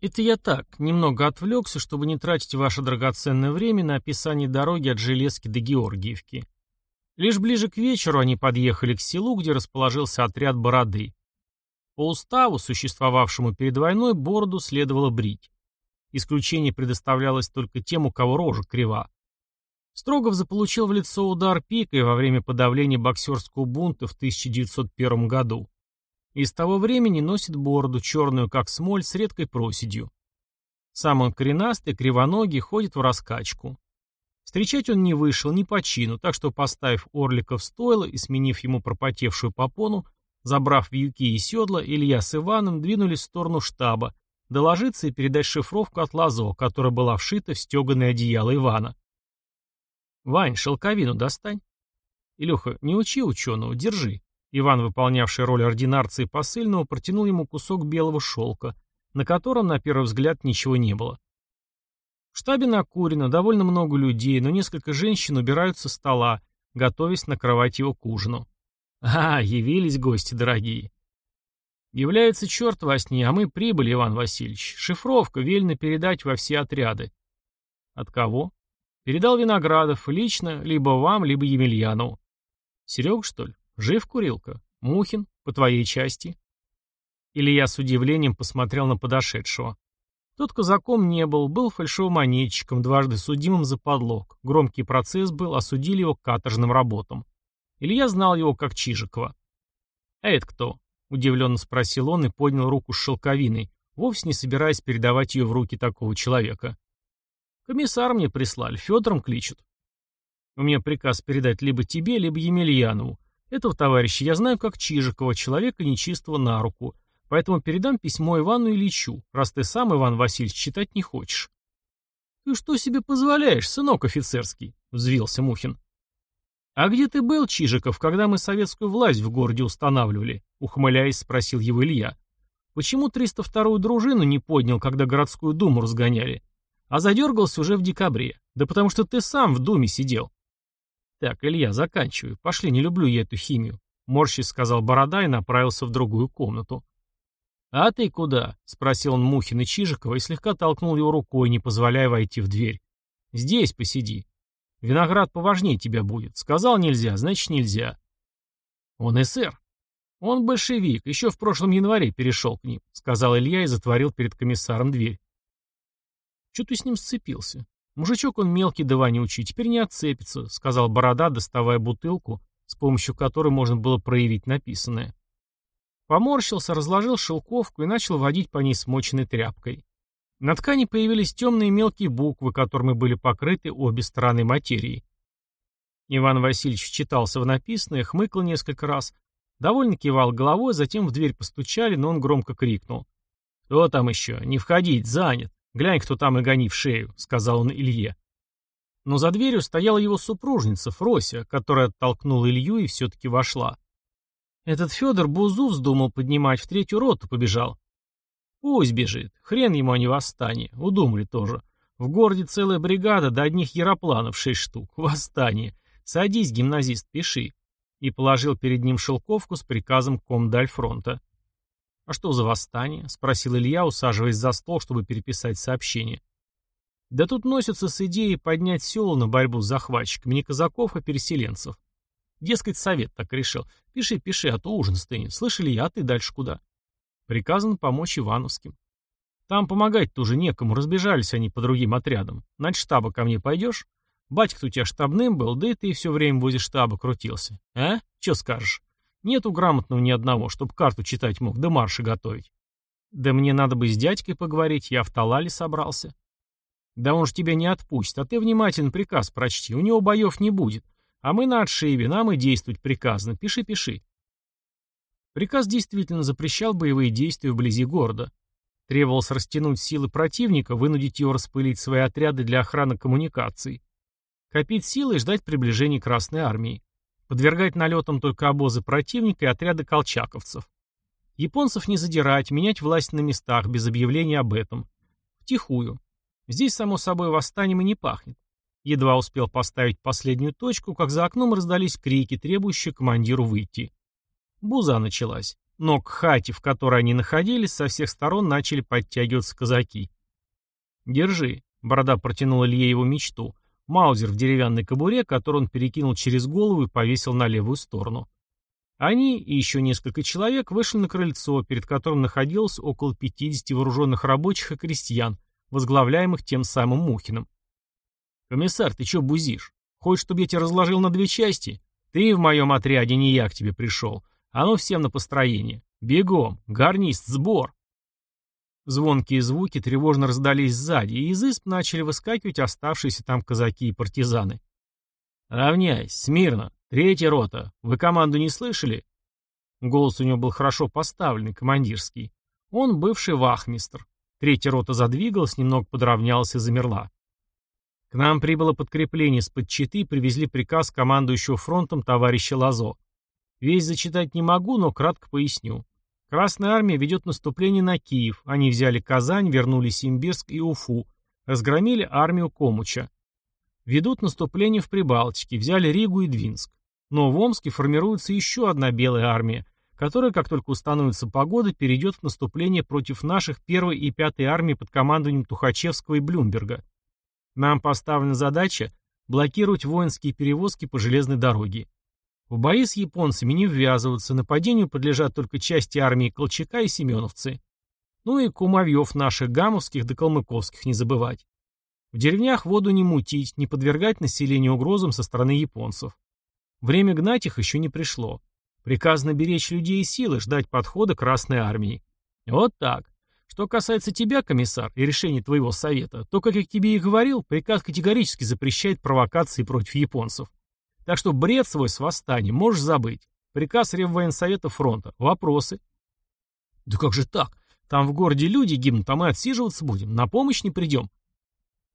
Это я так, немного отвлекся, чтобы не тратить ваше драгоценное время на описание дороги от Железки до Георгиевки. Лишь ближе к вечеру они подъехали к селу, где расположился отряд Бороды. По уставу, существовавшему перед войной, бороду следовало брить. Исключение предоставлялось только тем, у кого рожа крива. Строгов заполучил в лицо удар пикой во время подавления боксерского бунта в 1901 году. И с того времени носит бороду, черную как смоль, с редкой проседью. Сам он коренастый, кривоногий, ходит в раскачку. Встречать он не вышел ни по чину, так что, поставив Орлика в стойло и сменив ему пропотевшую попону, забрав вьюки и седла, Илья с Иваном двинулись в сторону штаба, доложиться и передать шифровку от Лазо, которая была вшита в стеганое одеяло Ивана. «Вань, шелковину достань». «Илюха, не учи ученого, держи». Иван, выполнявший роль ординарца и посыльного, протянул ему кусок белого шелка, на котором, на первый взгляд, ничего не было. В штабе накурено, довольно много людей, но несколько женщин убирают со стола, готовясь накрывать его к ужину. А, явились гости дорогие. Является черт во сне, а мы прибыли, Иван Васильевич. Шифровка велено передать во все отряды. От кого? Передал Виноградов, лично, либо вам, либо Емельянову. Серег, что ли? Жив Курилка? Мухин, по твоей части? Илья с удивлением посмотрел на подошедшего. Тот казаком не был, был фальшивомонетчиком, дважды судимым за подлог. Громкий процесс был, осудили его к каторжным работам. Илья знал его как Чижикова. «А это кто?» — удивленно спросил он и поднял руку с шелковиной, вовсе не собираясь передавать ее в руки такого человека. Комиссар мне прислали, Федором кличут. У меня приказ передать либо тебе, либо Емельянову. Этого товарища я знаю как Чижикова, человека нечистого на руку. Поэтому передам письмо Ивану Ильичу, раз ты сам, Иван Васильевич, читать не хочешь. «Ты что себе позволяешь, сынок офицерский?» — взвился Мухин. «А где ты был, Чижиков, когда мы советскую власть в городе устанавливали?» — ухмыляясь, спросил его Илья. «Почему 302-ю дружину не поднял, когда городскую думу разгоняли? А задергался уже в декабре. Да потому что ты сам в думе сидел. Так, Илья, заканчиваю. Пошли, не люблю я эту химию. Морщись сказал Борода и направился в другую комнату. «А ты куда?» — спросил он Мухина Чижикова и слегка толкнул его рукой, не позволяя войти в дверь. «Здесь посиди. Виноград поважнее тебя будет. Сказал нельзя, значит нельзя». «Он эсэр». «Он большевик, еще в прошлом январе перешел к ним», — сказал Илья и затворил перед комиссаром дверь. Что ты с ним сцепился? Мужичок он мелкий да вонючий, теперь не отцепится, сказал Борода, доставая бутылку, с помощью которой можно было проявить написанное. Поморщился, разложил шелковку и начал водить по ней смоченной тряпкой. На ткани появились темные мелкие буквы, которыми были покрыты обе стороны материи. Иван Васильевич читался в написанное, хмыкал несколько раз, довольно кивал головой, затем в дверь постучали, но он громко крикнул. «Кто там еще? Не входить, занят!» «Глянь, кто там и гони в шею», — сказал он Илье. Но за дверью стояла его супружница, Фрося, которая оттолкнула Илью и все-таки вошла. Этот Федор Бузу вздумал поднимать, в третью роту побежал. Пусть бежит, хрен ему, а не восстание, удумали тоже. В городе целая бригада, до одних яропланов шесть штук. Восстание. Садись, гимназист, пиши. И положил перед ним шелковку с приказом комдальфронта. «А что за восстание?» — спросил Илья, усаживаясь за стол, чтобы переписать сообщение. «Да тут носятся с идеей поднять села на борьбу с захватчиками не казаков, а переселенцев. Дескать, совет так решил. Пиши, пиши, а то ужин стынет. Слышали я, а ты дальше куда?» Приказано помочь Ивановским. «Там помогать-то уже некому, разбежались они по другим отрядам. На штаба ко мне пойдешь? Батька-то у тебя штабным был, да и ты все время возле штаба крутился. А? Че скажешь?» Нету грамотного ни одного, чтоб карту читать мог, да марши готовить. Да мне надо бы с дядькой поговорить, я в Талале собрался. Да он ж тебя не отпустит, а ты внимательно приказ прочти, у него боев не будет. А мы на отшибе, нам и действовать приказано, пиши, пиши. Приказ действительно запрещал боевые действия вблизи города. Требовалось растянуть силы противника, вынудить его распылить свои отряды для охраны коммуникаций. Копить силы и ждать приближения Красной Армии подвергать налетам только обозы противника и отряды колчаковцев. Японцев не задирать, менять власть на местах, без объявления об этом. Втихую. Здесь, само собой, восстанием и не пахнет. Едва успел поставить последнюю точку, как за окном раздались крики, требующие командиру выйти. Буза началась. Но к хате, в которой они находились, со всех сторон начали подтягиваться казаки. «Держи», — Борода протянул Илье его мечту, маузер в деревянной кобуре, который он перекинул через голову и повесил на левую сторону. Они и еще несколько человек вышли на крыльцо, перед которым находилось около 50 вооруженных рабочих и крестьян, возглавляемых тем самым Мухиным. «Комиссар, ты че бузишь? Хочешь, чтобы я тебя разложил на две части? Ты в моем отряде, не я к тебе пришел. А ну всем на построение. Бегом, гарнист, сбор!» Звонкие звуки тревожно раздались сзади, и из исп начали выскакивать оставшиеся там казаки и партизаны. «Равняйсь, смирно! Третья рота! Вы команду не слышали?» Голос у него был хорошо поставленный, командирский. Он бывший вахмистр. Третья рота задвигалась, немного подравнялась и замерла. К нам прибыло подкрепление с подчиты, привезли приказ командующего фронтом товарища Лазо. Весь зачитать не могу, но кратко поясню. Красная армия ведет наступление на Киев. Они взяли Казань, вернули Симбирск и Уфу. Разгромили армию Комуча. Ведут наступление в Прибалтике, взяли Ригу и Двинск. Но в Омске формируется еще одна белая армия, которая, как только установится погода, перейдет в наступление против наших 1 и 5 армии под командованием Тухачевского и Блюмберга. Нам поставлена задача блокировать воинские перевозки по железной дороге. В бои с японцами не ввязываться, нападению подлежат только части армии Колчака и Семеновцы. Ну и кумовьев наших гамовских да калмыковских не забывать. В деревнях воду не мутить, не подвергать населению угрозам со стороны японцев. Время гнать их еще не пришло. Приказано беречь людей и силы, ждать подхода Красной Армии. Вот так. Что касается тебя, комиссар, и решений твоего совета, то, как я тебе и говорил, приказ категорически запрещает провокации против японцев. Так что бред свой с восстанием можешь забыть. Приказ Реввоенсовета фронта. Вопросы? Да как же так? Там в городе люди гибнут, а мы отсиживаться будем. На помощь не придем.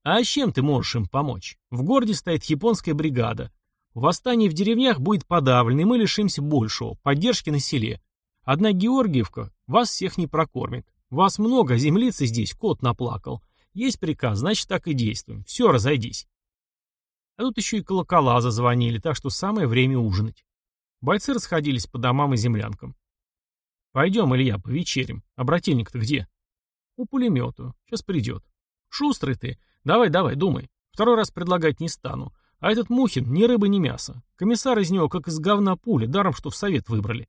А чем ты можешь им помочь? В городе стоит японская бригада. Восстание в деревнях будет подавлено, и мы лишимся большего, поддержки на селе. Одна Георгиевка вас всех не прокормит. Вас много, землицы здесь, кот наплакал. Есть приказ, значит так и действуем. Все, разойдись. А тут еще и колокола зазвонили, так что самое время ужинать. Бойцы расходились по домам и землянкам. «Пойдем, Илья, повечерим. А брательник-то где?» «У пулемета. Сейчас придет». «Шустрый ты. Давай, давай, думай. Второй раз предлагать не стану. А этот Мухин ни рыба, ни мясо. Комиссар из него как из говна пули, даром, что в совет выбрали».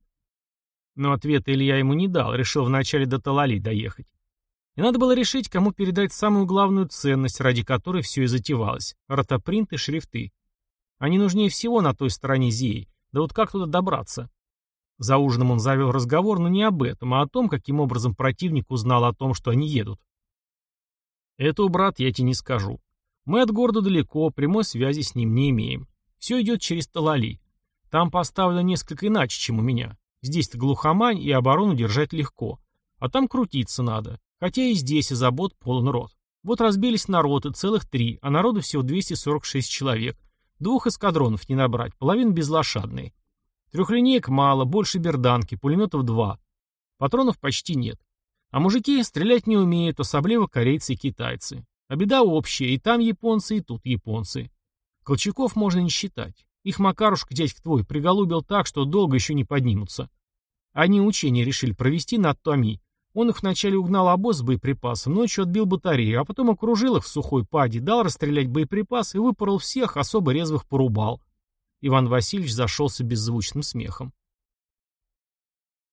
Но ответа Илья ему не дал, решил вначале до Талали доехать. И надо было решить, кому передать самую главную ценность, ради которой все и затевалось – ротопринт и шрифты. Они нужнее всего на той стороне Зеи. Да вот как туда добраться? За ужином он завел разговор, но не об этом, а о том, каким образом противник узнал о том, что они едут. «Это, брат, я тебе не скажу. Мы от города далеко, прямой связи с ним не имеем. Все идет через Талали. Там поставлено несколько иначе, чем у меня. Здесь-то глухомань, и оборону держать легко. А там крутиться надо. Хотя и здесь и забот полон рот. Вот разбились народы, целых три, а народу всего 246 человек. Двух эскадронов не набрать, половина безлошадные. Трехлинеек мало, больше берданки, пулеметов два. Патронов почти нет. А мужики стрелять не умеют, особливо корейцы и китайцы. А беда общая, и там японцы, и тут японцы. Колчаков можно не считать. Их Макарушка, дядька твой, приголубил так, что долго еще не поднимутся. Они учения решили провести над Томи, он их вначале угнал обоз с боеприпасом, ночью отбил батарею, а потом окружил их в сухой паде, дал расстрелять боеприпасы и выпорол всех, особо резвых порубал. Иван Васильевич зашелся беззвучным смехом.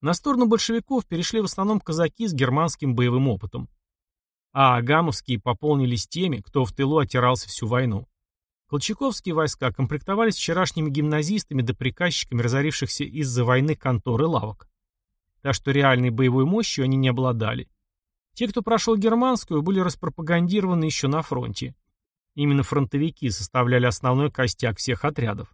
На сторону большевиков перешли в основном казаки с германским боевым опытом. А агамовские пополнились теми, кто в тылу отирался всю войну. Колчаковские войска комплектовались вчерашними гимназистами да приказчиками разорившихся из-за войны конторы лавок так что реальной боевой мощью они не обладали. Те, кто прошел германскую, были распропагандированы еще на фронте. Именно фронтовики составляли основной костяк всех отрядов.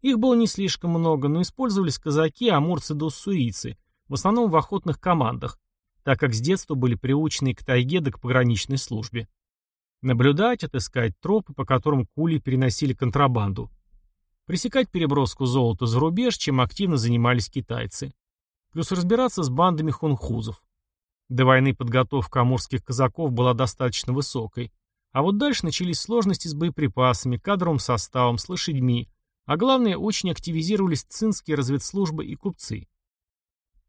Их было не слишком много, но использовались казаки, амурцы да уссурийцы, в основном в охотных командах, так как с детства были приучены к тайге да к пограничной службе. Наблюдать, отыскать тропы, по которым кули переносили контрабанду. Пресекать переброску золота за рубеж, чем активно занимались китайцы плюс разбираться с бандами хунхузов. До войны подготовка амурских казаков была достаточно высокой, а вот дальше начались сложности с боеприпасами, кадровым составом, с лошадьми, а главное, очень активизировались цинские разведслужбы и купцы.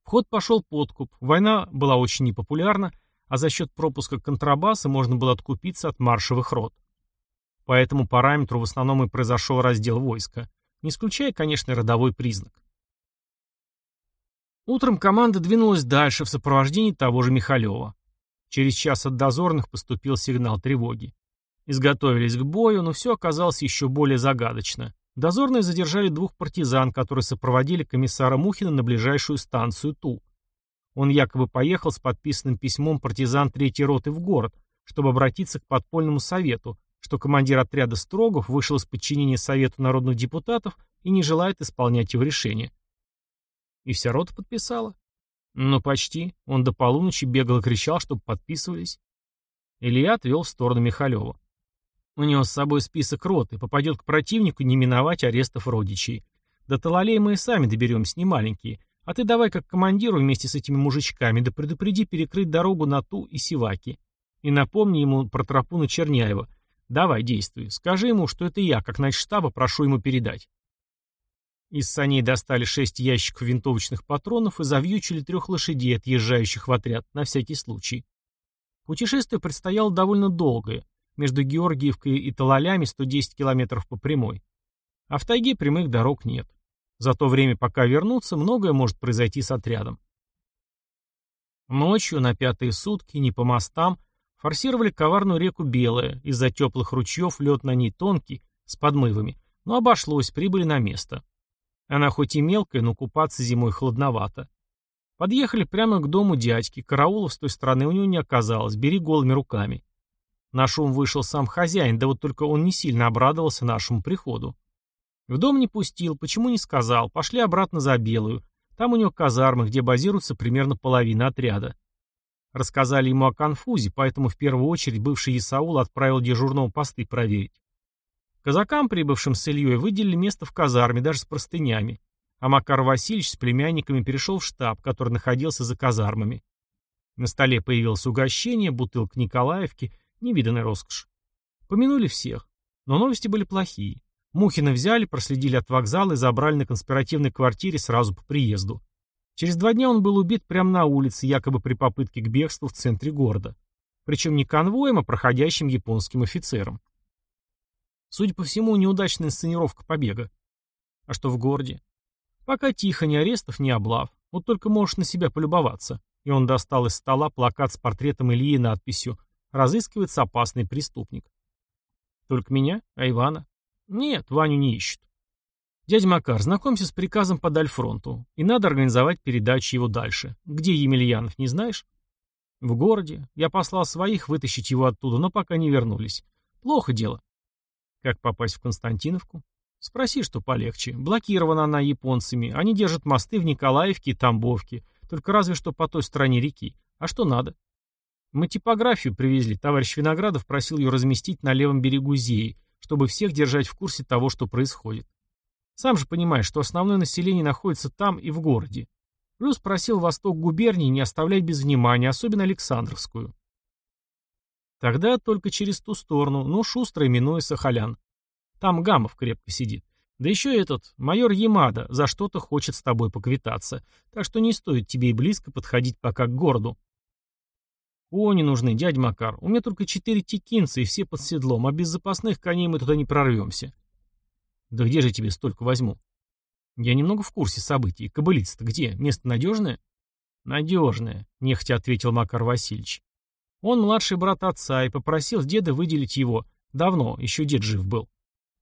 В ход пошел подкуп, война была очень непопулярна, а за счет пропуска контрабаса можно было откупиться от маршевых рот. По этому параметру в основном и произошел раздел войска, не исключая, конечно, родовой признак. Утром команда двинулась дальше в сопровождении того же Михалева. Через час от дозорных поступил сигнал тревоги. Изготовились к бою, но все оказалось еще более загадочно. Дозорные задержали двух партизан, которые сопроводили комиссара Мухина на ближайшую станцию Ту. Он якобы поехал с подписанным письмом партизан третьей роты в город, чтобы обратиться к подпольному совету, что командир отряда Строгов вышел из подчинения Совету народных депутатов и не желает исполнять его решение. И вся рота подписала? Ну, почти. Он до полуночи бегал и кричал, чтобы подписывались. Илья отвел в сторону Михалева. У него с собой список роты, попадет к противнику не миновать арестов родичей. До Талалей мы и сами доберемся, не маленькие. А ты давай как командиру вместе с этими мужичками, да предупреди перекрыть дорогу на Ту и Сиваки. И напомни ему про тропу на Черняева. Давай, действуй. Скажи ему, что это я, как начштаба, прошу ему передать. Из саней достали шесть ящиков винтовочных патронов и завьючили трех лошадей, отъезжающих в отряд, на всякий случай. Путешествие предстояло довольно долгое, между Георгиевкой и Талалями 110 километров по прямой. А в тайге прямых дорог нет. За то время, пока вернуться, многое может произойти с отрядом. Ночью, на пятые сутки, не по мостам, форсировали коварную реку Белая, из-за теплых ручьев лед на ней тонкий, с подмывами, но обошлось, прибыли на место. Она хоть и мелкая, но купаться зимой холодновато. Подъехали прямо к дому дядьки, караулов с той стороны у него не оказалось, бери голыми руками. На шум вышел сам хозяин, да вот только он не сильно обрадовался нашему приходу. В дом не пустил, почему не сказал, пошли обратно за Белую. Там у него казармы, где базируется примерно половина отряда. Рассказали ему о конфузе, поэтому в первую очередь бывший Исаул отправил дежурного посты проверить. Казакам, прибывшим с Ильей, выделили место в казарме, даже с простынями. А Макар Васильевич с племянниками перешел в штаб, который находился за казармами. На столе появилось угощение, бутылка Николаевки, невиданная роскошь. Помянули всех. Но новости были плохие. Мухина взяли, проследили от вокзала и забрали на конспиративной квартире сразу по приезду. Через два дня он был убит прямо на улице, якобы при попытке к бегству в центре города. Причем не конвоем, а проходящим японским офицером. Судя по всему, неудачная инсценировка побега. А что в городе? Пока тихо, ни арестов, ни облав. Вот только можешь на себя полюбоваться. И он достал из стола плакат с портретом Ильи и надписью «Разыскивается опасный преступник». Только меня? А Ивана? Нет, Ваню не ищут. Дядя Макар, знакомься с приказом по Дальфронту. И надо организовать передачу его дальше. Где Емельянов, не знаешь? В городе. Я послал своих вытащить его оттуда, но пока не вернулись. Плохо дело. Как попасть в Константиновку? Спроси, что полегче. Блокирована она японцами. Они держат мосты в Николаевке и Тамбовке. Только разве что по той стороне реки. А что надо? Мы типографию привезли. Товарищ Виноградов просил ее разместить на левом берегу Зеи, чтобы всех держать в курсе того, что происходит. Сам же понимаешь, что основное население находится там и в городе. Плюс просил восток губернии не оставлять без внимания, особенно Александровскую. Тогда только через ту сторону, но шустро минуя Сахалян. Там Гамов крепко сидит. Да еще этот, майор Ямада, за что-то хочет с тобой поквитаться. Так что не стоит тебе и близко подходить пока к городу. Кони нужны, дядя Макар. У меня только четыре текинца и все под седлом, а без запасных коней мы туда не прорвемся. Да где же тебе столько возьму? Я немного в курсе событий. Кобылица-то где? Место надежное? Надежное, нехотя ответил Макар Васильевич. Он младший брат отца и попросил деда выделить его. Давно, еще дед жив был.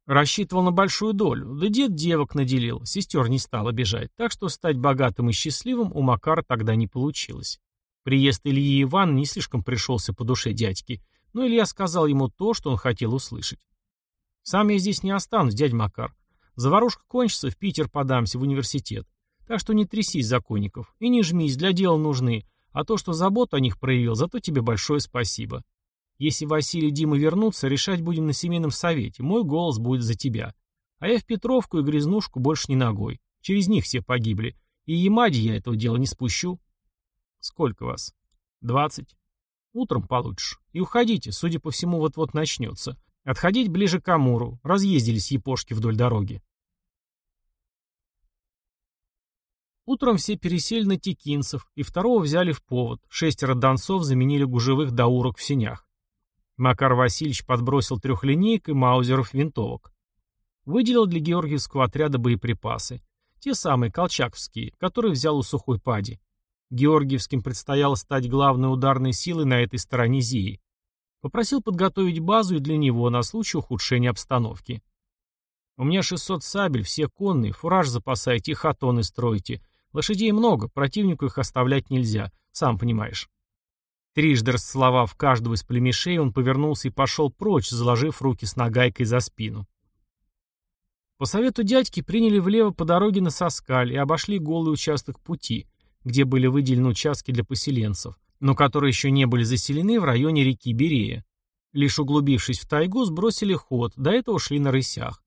Рассчитывал на большую долю, да дед девок наделил, сестер не стал обижать, так что стать богатым и счастливым у Макара тогда не получилось. Приезд Ильи Иван не слишком пришелся по душе дядьки, но Илья сказал ему то, что он хотел услышать. «Сам я здесь не останусь, дядь Макар. Заварушка кончится, в Питер подамся, в университет. Так что не трясись, законников, и не жмись, для дела нужны, а то, что заботу о них проявил, зато тебе большое спасибо. Если Василий и Дима вернутся, решать будем на семейном совете. Мой голос будет за тебя. А я в Петровку и Грязнушку больше не ногой. Через них все погибли. И Ямаде я этого дела не спущу. Сколько вас? Двадцать. Утром получишь. И уходите, судя по всему, вот-вот начнется. Отходить ближе к Амуру. Разъездились япошки вдоль дороги. Утром все пересели на текинцев, и второго взяли в повод. Шестеро донцов заменили гужевых даурок в сенях. Макар Васильевич подбросил трехлинейк и маузеров винтовок. Выделил для георгиевского отряда боеприпасы. Те самые, колчаковские, которые взял у сухой пади. Георгиевским предстояло стать главной ударной силой на этой стороне Зии. Попросил подготовить базу и для него на случай ухудшения обстановки. «У меня 600 сабель, все конные, фураж запасайте хатоны стройте. Лошадей много, противнику их оставлять нельзя, сам понимаешь». Трижды расцеловав каждого из племешей, он повернулся и пошел прочь, заложив руки с нагайкой за спину. По совету дядьки приняли влево по дороге на Соскаль и обошли голый участок пути, где были выделены участки для поселенцев, но которые еще не были заселены в районе реки Берея. Лишь углубившись в тайгу, сбросили ход, до этого шли на рысях.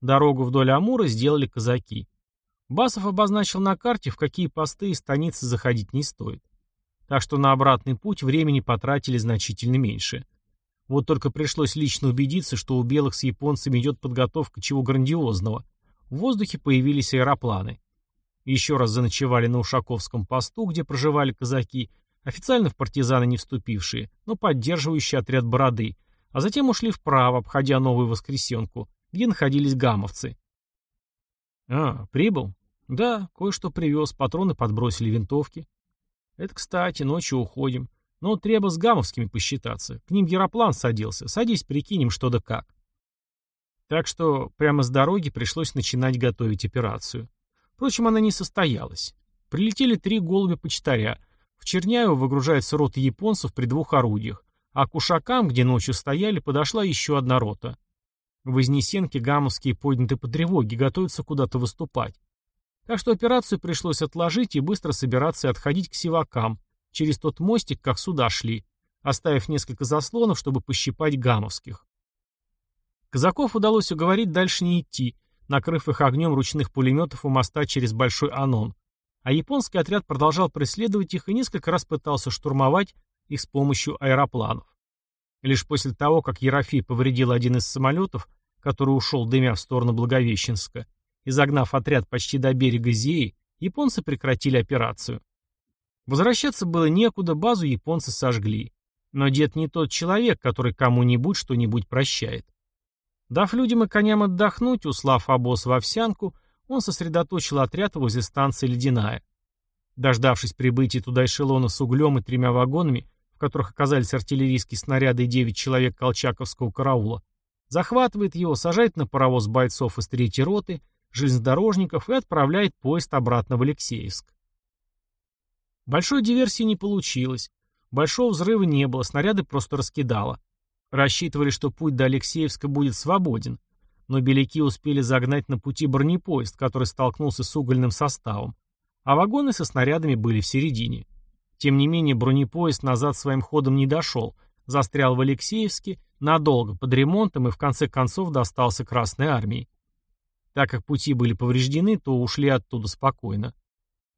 Дорогу вдоль Амура сделали казаки. Басов обозначил на карте, в какие посты и станицы заходить не стоит. Так что на обратный путь времени потратили значительно меньше. Вот только пришлось лично убедиться, что у белых с японцами идет подготовка чего грандиозного. В воздухе появились аэропланы. Еще раз заночевали на Ушаковском посту, где проживали казаки, официально в партизаны не вступившие, но поддерживающие отряд Бороды, а затем ушли вправо, обходя Новую Воскресенку, где находились гамовцы. «А, прибыл?» «Да, кое-что привез, патроны подбросили винтовки». «Это, кстати, ночью уходим. Но треба с гамовскими посчитаться. К ним Яроплан садился. Садись, прикинем, что да как». Так что прямо с дороги пришлось начинать готовить операцию. Впрочем, она не состоялась. Прилетели три голубя-почтаря. В Черняево выгружается рота японцев при двух орудиях, а к Ушакам, где ночью стояли, подошла еще одна рота. В Вознесенке гамовские подняты по тревоге, готовятся куда-то выступать. Так что операцию пришлось отложить и быстро собираться и отходить к сивакам, через тот мостик, как сюда шли, оставив несколько заслонов, чтобы пощипать гамовских. Казаков удалось уговорить дальше не идти, накрыв их огнем ручных пулеметов у моста через Большой Анон, а японский отряд продолжал преследовать их и несколько раз пытался штурмовать их с помощью аэропланов. Лишь после того, как Ерофей повредил один из самолетов, который ушел дымя в сторону Благовещенска, и загнав отряд почти до берега Зеи, японцы прекратили операцию. Возвращаться было некуда, базу японцы сожгли. Но дед не тот человек, который кому-нибудь что-нибудь прощает. Дав людям и коням отдохнуть, услав обоз в овсянку, он сосредоточил отряд возле станции «Ледяная». Дождавшись прибытия туда эшелона с углем и тремя вагонами, в которых оказались артиллерийские снаряды и девять человек колчаковского караула, захватывает его, сажает на паровоз бойцов из третьей роты, железнодорожников и отправляет поезд обратно в Алексеевск. Большой диверсии не получилось. Большого взрыва не было, снаряды просто раскидало. Рассчитывали, что путь до Алексеевска будет свободен. Но беляки успели загнать на пути бронепоезд, который столкнулся с угольным составом. А вагоны со снарядами были в середине. Тем не менее, бронепоезд назад своим ходом не дошел, застрял в Алексеевске, надолго, под ремонтом и в конце концов достался Красной Армии. Так как пути были повреждены, то ушли оттуда спокойно.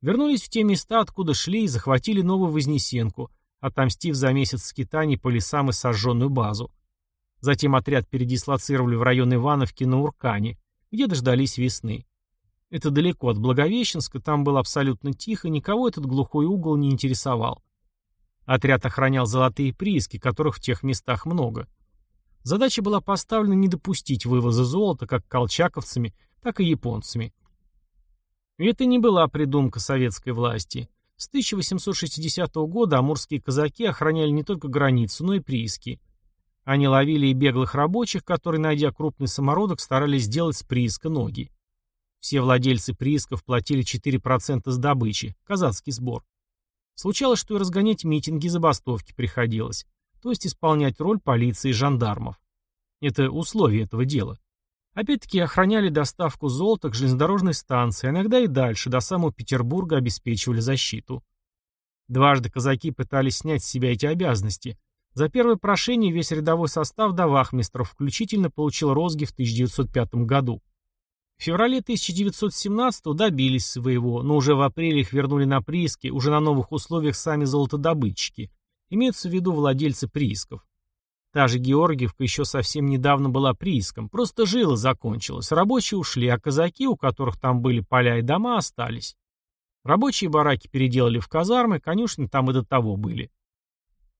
Вернулись в те места, откуда шли, и захватили Новую Вознесенку, отомстив за месяц скитаний по лесам и сожженную базу. Затем отряд передислоцировали в район Ивановки на Уркане, где дождались весны. Это далеко от Благовещенска, там было абсолютно тихо, никого этот глухой угол не интересовал. Отряд охранял золотые прииски, которых в тех местах много. Задача была поставлена не допустить вывоза золота как колчаковцами, так и японцами. Это не была придумка советской власти. С 1860 года амурские казаки охраняли не только границу, но и прииски. Они ловили и беглых рабочих, которые, найдя крупный самородок, старались сделать с прииска ноги. Все владельцы приисков платили 4% с добычи, казацкий сбор. Случалось, что и разгонять митинги и забастовки приходилось то есть исполнять роль полиции и жандармов. Это условие этого дела. Опять-таки охраняли доставку золота к железнодорожной станции, а иногда и дальше, до самого Петербурга обеспечивали защиту. Дважды казаки пытались снять с себя эти обязанности. За первое прошение весь рядовой состав до вахмистров включительно получил розги в 1905 году. В феврале 1917 добились своего, но уже в апреле их вернули на прииски, уже на новых условиях сами золотодобытчики, Имеются в виду владельцы приисков. Та же Георгиевка еще совсем недавно была прииском, просто жила закончилась, рабочие ушли, а казаки, у которых там были поля и дома, остались. Рабочие бараки переделали в казармы, конюшни там и до того были.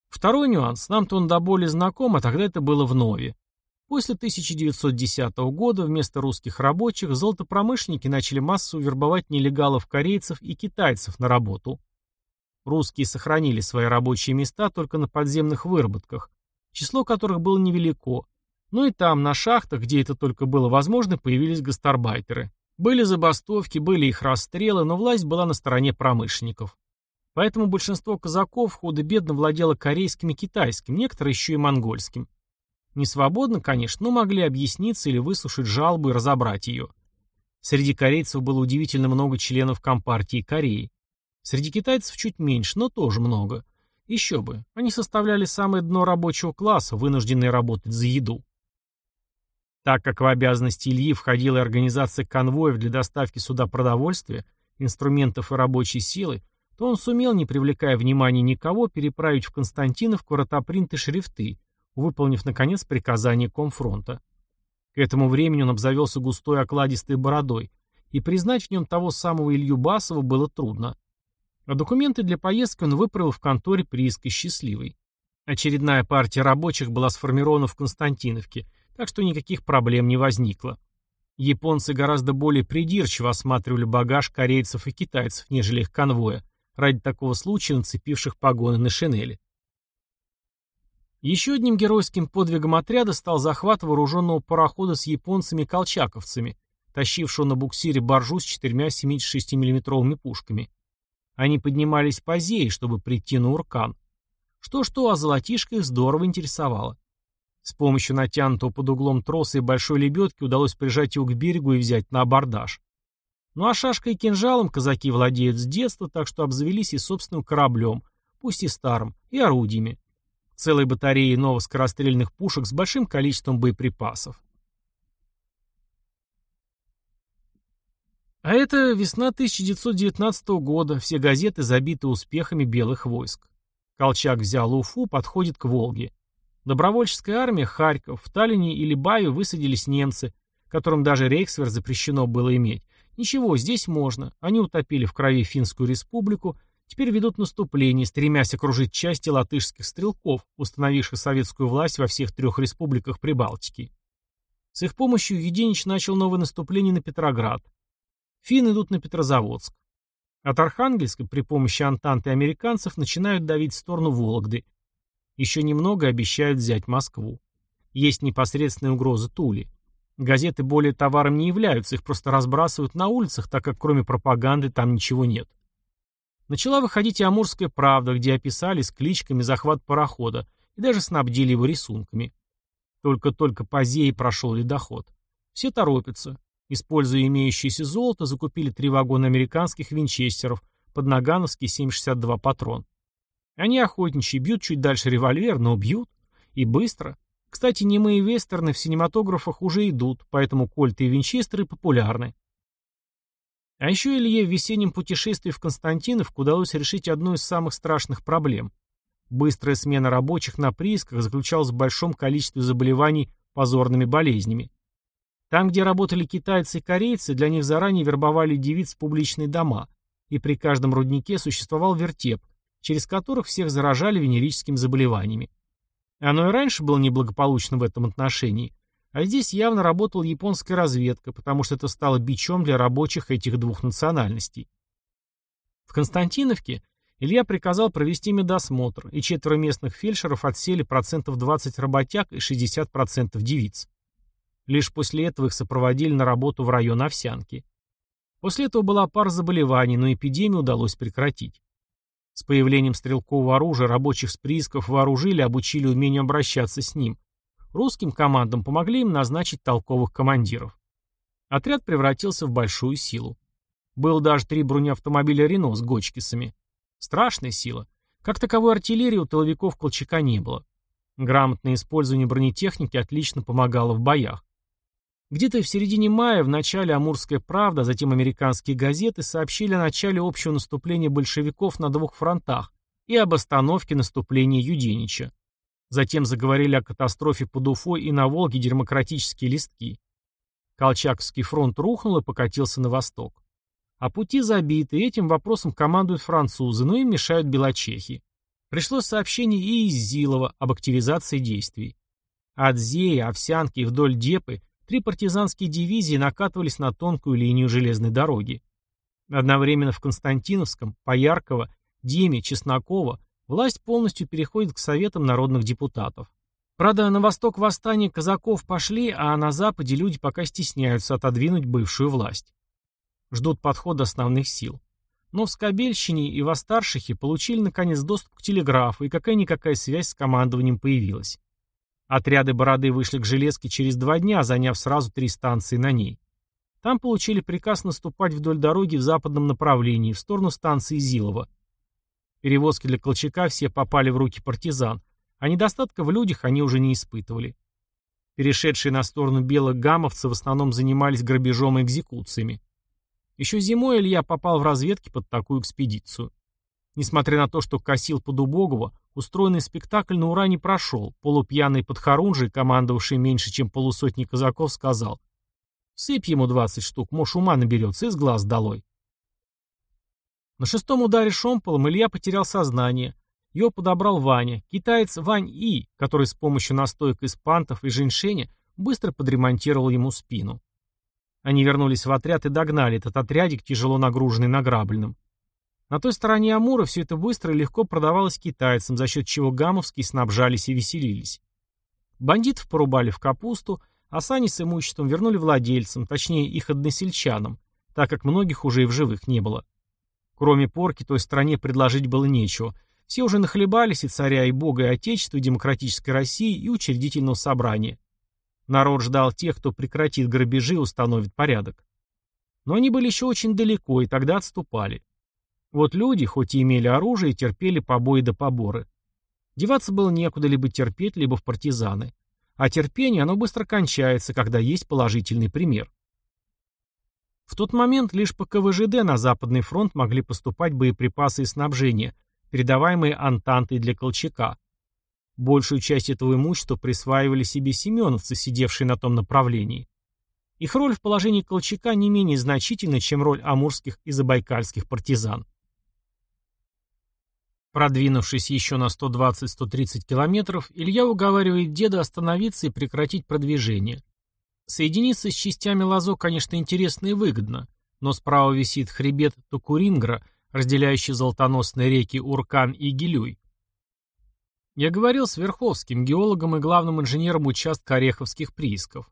Второй нюанс, нам-то он до боли знаком, а тогда это было в Нове. После 1910 года вместо русских рабочих золотопромышленники начали массово вербовать нелегалов-корейцев и китайцев на работу. Русские сохранили свои рабочие места только на подземных выработках, число которых было невелико, но и там, на шахтах, где это только было возможно, появились гастарбайтеры. Были забастовки, были их расстрелы, но власть была на стороне промышленников. Поэтому большинство казаков худо-бедно владело корейским и китайским, некоторые еще и монгольским. Не свободно, конечно, но могли объясниться или выслушать жалобу и разобрать ее. Среди корейцев было удивительно много членов Компартии Кореи. Среди китайцев чуть меньше, но тоже много. Еще бы, они составляли самое дно рабочего класса, вынужденные работать за еду. Так как в обязанности Ильи входила и организация конвоев для доставки сюда продовольствия, инструментов и рабочей силы, то он сумел, не привлекая внимания никого, переправить в Константиновку ротопринты шрифты, выполнив, наконец, приказание Комфронта. К этому времени он обзавелся густой окладистой бородой, и признать в нем того самого Илью Басова было трудно. А документы для поездки он выправил в конторе прииска «Счастливый». Очередная партия рабочих была сформирована в Константиновке, так что никаких проблем не возникло. Японцы гораздо более придирчиво осматривали багаж корейцев и китайцев, нежели их конвоя, ради такого случая нацепивших погоны на шинели. Еще одним геройским подвигом отряда стал захват вооруженного парохода с японцами-колчаковцами, тащившего на буксире баржу с четырьмя 76 миллиметровыми пушками. Они поднимались по Зее, чтобы прийти на Уркан. Что-что, а золотишко их здорово интересовало. С помощью натянутого под углом троса и большой лебедки удалось прижать его к берегу и взять на абордаж. Ну а шашкой и кинжалом казаки владеют с детства, так что обзавелись и собственным кораблем, пусть и старым, и орудиями. Целой батареей новоскорострельных пушек с большим количеством боеприпасов. А это весна 1919 года, все газеты забиты успехами белых войск. Колчак взял Уфу, подходит к Волге. Добровольческая армия Харьков, в Таллине или Баве высадились немцы, которым даже Рейхсвер запрещено было иметь. Ничего, здесь можно. Они утопили в крови Финскую республику, теперь ведут наступление, стремясь окружить части латышских стрелков, установивших советскую власть во всех трех республиках Прибалтики. С их помощью Юденич начал новое наступление на Петроград. Финны идут на Петрозаводск. От Архангельска при помощи Антанты американцев начинают давить в сторону Вологды. Еще немного обещают взять Москву. Есть непосредственная угроза Тули. Газеты более товаром не являются, их просто разбрасывают на улицах, так как кроме пропаганды там ничего нет. Начала выходить и «Амурская правда», где описали с кличками захват парохода и даже снабдили его рисунками. Только-только по Зее прошел ледоход. Все торопятся. Используя имеющееся золото, закупили три вагона американских винчестеров под нагановский 7,62 патрон. Они охотничьи, бьют чуть дальше револьвер, но бьют. И быстро. Кстати, немые вестерны в синематографах уже идут, поэтому кольты и винчестеры популярны. А еще Илье в весеннем путешествии в Константиновку удалось решить одну из самых страшных проблем. Быстрая смена рабочих на приисках заключалась в большом количестве заболеваний позорными болезнями. Там, где работали китайцы и корейцы, для них заранее вербовали девиц в публичные дома, и при каждом руднике существовал вертеп, через которых всех заражали венерическими заболеваниями. Оно и раньше было неблагополучно в этом отношении, а здесь явно работала японская разведка, потому что это стало бичом для рабочих этих двух национальностей. В Константиновке Илья приказал провести медосмотр, и четверо местных фельдшеров отсели процентов 20 работяг и 60% девиц. Лишь после этого их сопроводили на работу в район Овсянки. После этого была пара заболеваний, но эпидемию удалось прекратить. С появлением стрелкового оружия рабочих с приисков вооружили, обучили умению обращаться с ним. Русским командам помогли им назначить толковых командиров. Отряд превратился в большую силу. Было даже три бронеавтомобиля «Рено» с гочкисами. Страшная сила. Как таковой артиллерии у тыловиков Колчака не было. Грамотное использование бронетехники отлично помогало в боях. Где-то в середине мая в начале «Амурская правда», затем американские газеты сообщили о начале общего наступления большевиков на двух фронтах и об остановке наступления Юденича. Затем заговорили о катастрофе под Уфой и на Волге демократические листки. Колчаковский фронт рухнул и покатился на восток. А пути забиты, этим вопросом командуют французы, но им мешают белочехи. Пришло сообщение и из Зилова об активизации действий. От Зея, Овсянки и вдоль Депы три партизанские дивизии накатывались на тонкую линию железной дороги. Одновременно в Константиновском, Поярково, Деме, Чеснокова власть полностью переходит к Советам народных депутатов. Правда, на восток восстания казаков пошли, а на западе люди пока стесняются отодвинуть бывшую власть. Ждут подхода основных сил. Но в Скобельщине и в Остаршихе получили наконец доступ к телеграфу, и какая-никакая связь с командованием появилась. Отряды Бороды вышли к Железке через два дня, заняв сразу три станции на ней. Там получили приказ наступать вдоль дороги в западном направлении, в сторону станции Зилова. Перевозки для Колчака все попали в руки партизан, а недостатка в людях они уже не испытывали. Перешедшие на сторону белых гамовцы в основном занимались грабежом и экзекуциями. Еще зимой Илья попал в разведки под такую экспедицию. Несмотря на то, что косил под убогого, устроенный спектакль на ура не прошел. Полупьяный подхорунжий, командовавший меньше, чем полусотни казаков, сказал «Сыпь ему двадцать штук, может, ума наберется, из глаз долой». На шестом ударе шомполом Илья потерял сознание, его подобрал Ваня, китаец Вань И, который с помощью настоек из пантов и женьшеня быстро подремонтировал ему спину. Они вернулись в отряд и догнали этот отрядик, тяжело нагруженный награбленным. На той стороне Амура все это быстро и легко продавалось китайцам, за счет чего гамовские снабжались и веселились. Бандитов порубали в капусту, а сани с имуществом вернули владельцам, точнее их односельчанам, так как многих уже и в живых не было. Кроме порки той стране предложить было нечего – все уже нахлебались и царя, и бога, и отечества, и демократической России, и учредительного собрания. Народ ждал тех, кто прекратит грабежи и установит порядок. Но они были еще очень далеко, и тогда отступали. Вот люди, хоть и имели оружие, терпели побои до поборы. Деваться было некуда либо терпеть, либо в партизаны. А терпение, оно быстро кончается, когда есть положительный пример. В тот момент лишь по КВЖД на Западный фронт могли поступать боеприпасы и снабжение – передаваемые Антантой для Колчака. Большую часть этого имущества присваивали себе семеновцы, сидевшие на том направлении. Их роль в положении Колчака не менее значительна, чем роль амурских и забайкальских партизан. Продвинувшись еще на 120-130 километров, Илья уговаривает деда остановиться и прекратить продвижение. Соединиться с частями Лазо, конечно, интересно и выгодно, но справа висит хребет Тукурингра, разделяющий золотоносные реки Уркан и Гилюй. Я говорил с Верховским, геологом и главным инженером участка Ореховских приисков.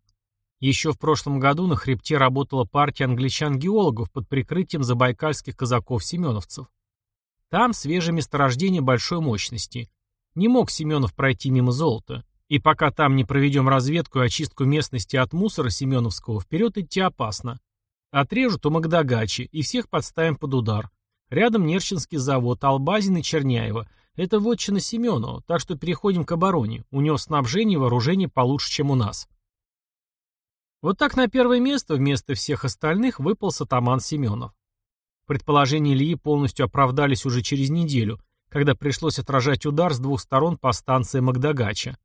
Еще в прошлом году на хребте работала партия англичан-геологов под прикрытием забайкальских казаков-семеновцев. Там свежее месторождение большой мощности. Не мог Семенов пройти мимо золота. И пока там не проведем разведку и очистку местности от мусора Семеновского, вперед идти опасно. Отрежут у Магдагачи и всех подставим под удар. Рядом Нерчинский завод, Албазин и Черняева. Это вотчина Семенова, так что переходим к обороне. У него снабжение и вооружение получше, чем у нас. Вот так на первое место вместо всех остальных выпал сатаман Семенов. Предположения Ильи полностью оправдались уже через неделю, когда пришлось отражать удар с двух сторон по станции Магдагача.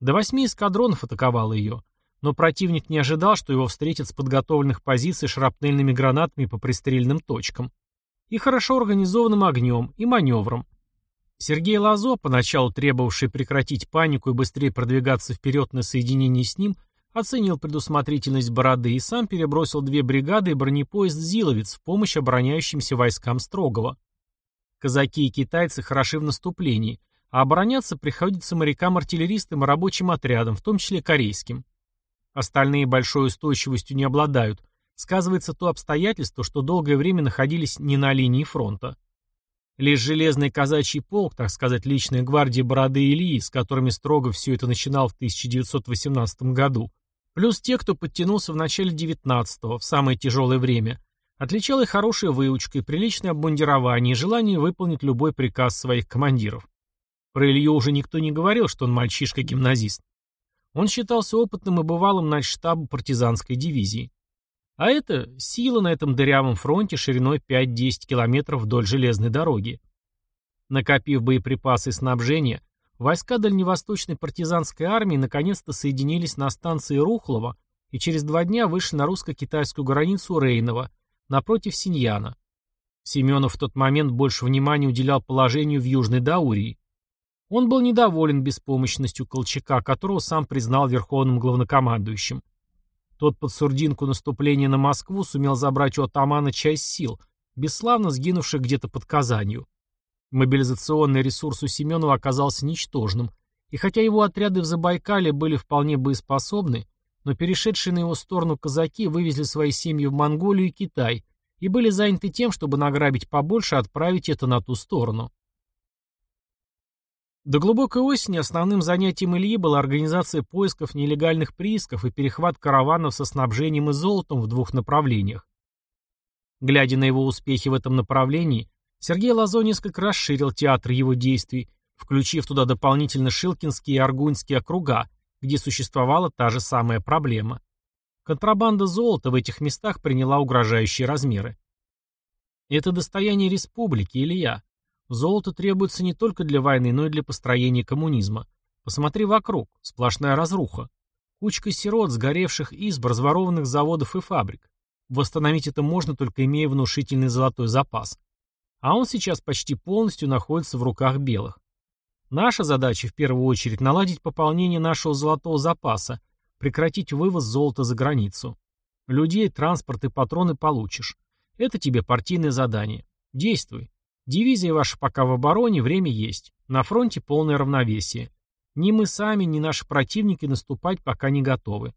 До восьми эскадронов атаковало ее, но противник не ожидал, что его встретят с подготовленных позиций шрапнельными гранатами по пристрельным точкам и хорошо организованным огнем, и маневром. Сергей Лазо, поначалу требовавший прекратить панику и быстрее продвигаться вперед на соединении с ним, оценил предусмотрительность Бороды и сам перебросил две бригады и бронепоезд «Зиловец» в помощь обороняющимся войскам Строгова. Казаки и китайцы хороши в наступлении, а обороняться приходится морякам-артиллеристам и рабочим отрядам, в том числе корейским. Остальные большой устойчивостью не обладают, сказывается то обстоятельство, что долгое время находились не на линии фронта. Лишь железный казачий полк, так сказать, личная гвардия Бороды Ильи, с которыми строго все это начинал в 1918 году, плюс те, кто подтянулся в начале 19-го, в самое тяжелое время, отличала их хорошая выучка и приличное обмундирование и желание выполнить любой приказ своих командиров. Про Илью уже никто не говорил, что он мальчишка-гимназист. Он считался опытным и бывалым начштаба партизанской дивизии. А это сила на этом дырявом фронте шириной 5-10 километров вдоль железной дороги. Накопив боеприпасы и снабжение, войска дальневосточной партизанской армии наконец-то соединились на станции Рухлова и через два дня вышли на русско-китайскую границу Рейнова, напротив Синьяна. Семенов в тот момент больше внимания уделял положению в Южной Даурии. Он был недоволен беспомощностью Колчака, которого сам признал верховным главнокомандующим. Тот под сурдинку наступления на Москву сумел забрать у атамана часть сил, бесславно сгинувших где-то под Казанью. Мобилизационный ресурс у Семенова оказался ничтожным, и хотя его отряды в Забайкале были вполне боеспособны, но перешедшие на его сторону казаки вывезли свои семьи в Монголию и Китай и были заняты тем, чтобы награбить побольше и отправить это на ту сторону. До глубокой осени основным занятием Ильи была организация поисков нелегальных приисков и перехват караванов со снабжением и золотом в двух направлениях. Глядя на его успехи в этом направлении, Сергей Лазо несколько расширил театр его действий, включив туда дополнительно Шилкинские и Аргунские округа, где существовала та же самая проблема. Контрабанда золота в этих местах приняла угрожающие размеры. Это достояние республики, Илья. Золото требуется не только для войны, но и для построения коммунизма. Посмотри вокруг, сплошная разруха. Кучка сирот, сгоревших изб, разворованных заводов и фабрик. Восстановить это можно, только имея внушительный золотой запас. А он сейчас почти полностью находится в руках белых. Наша задача в первую очередь наладить пополнение нашего золотого запаса, прекратить вывоз золота за границу. Людей, транспорт и патроны получишь. Это тебе партийное задание. Действуй. Дивизия ваша пока в обороне, время есть. На фронте полное равновесие. Ни мы сами, ни наши противники наступать пока не готовы.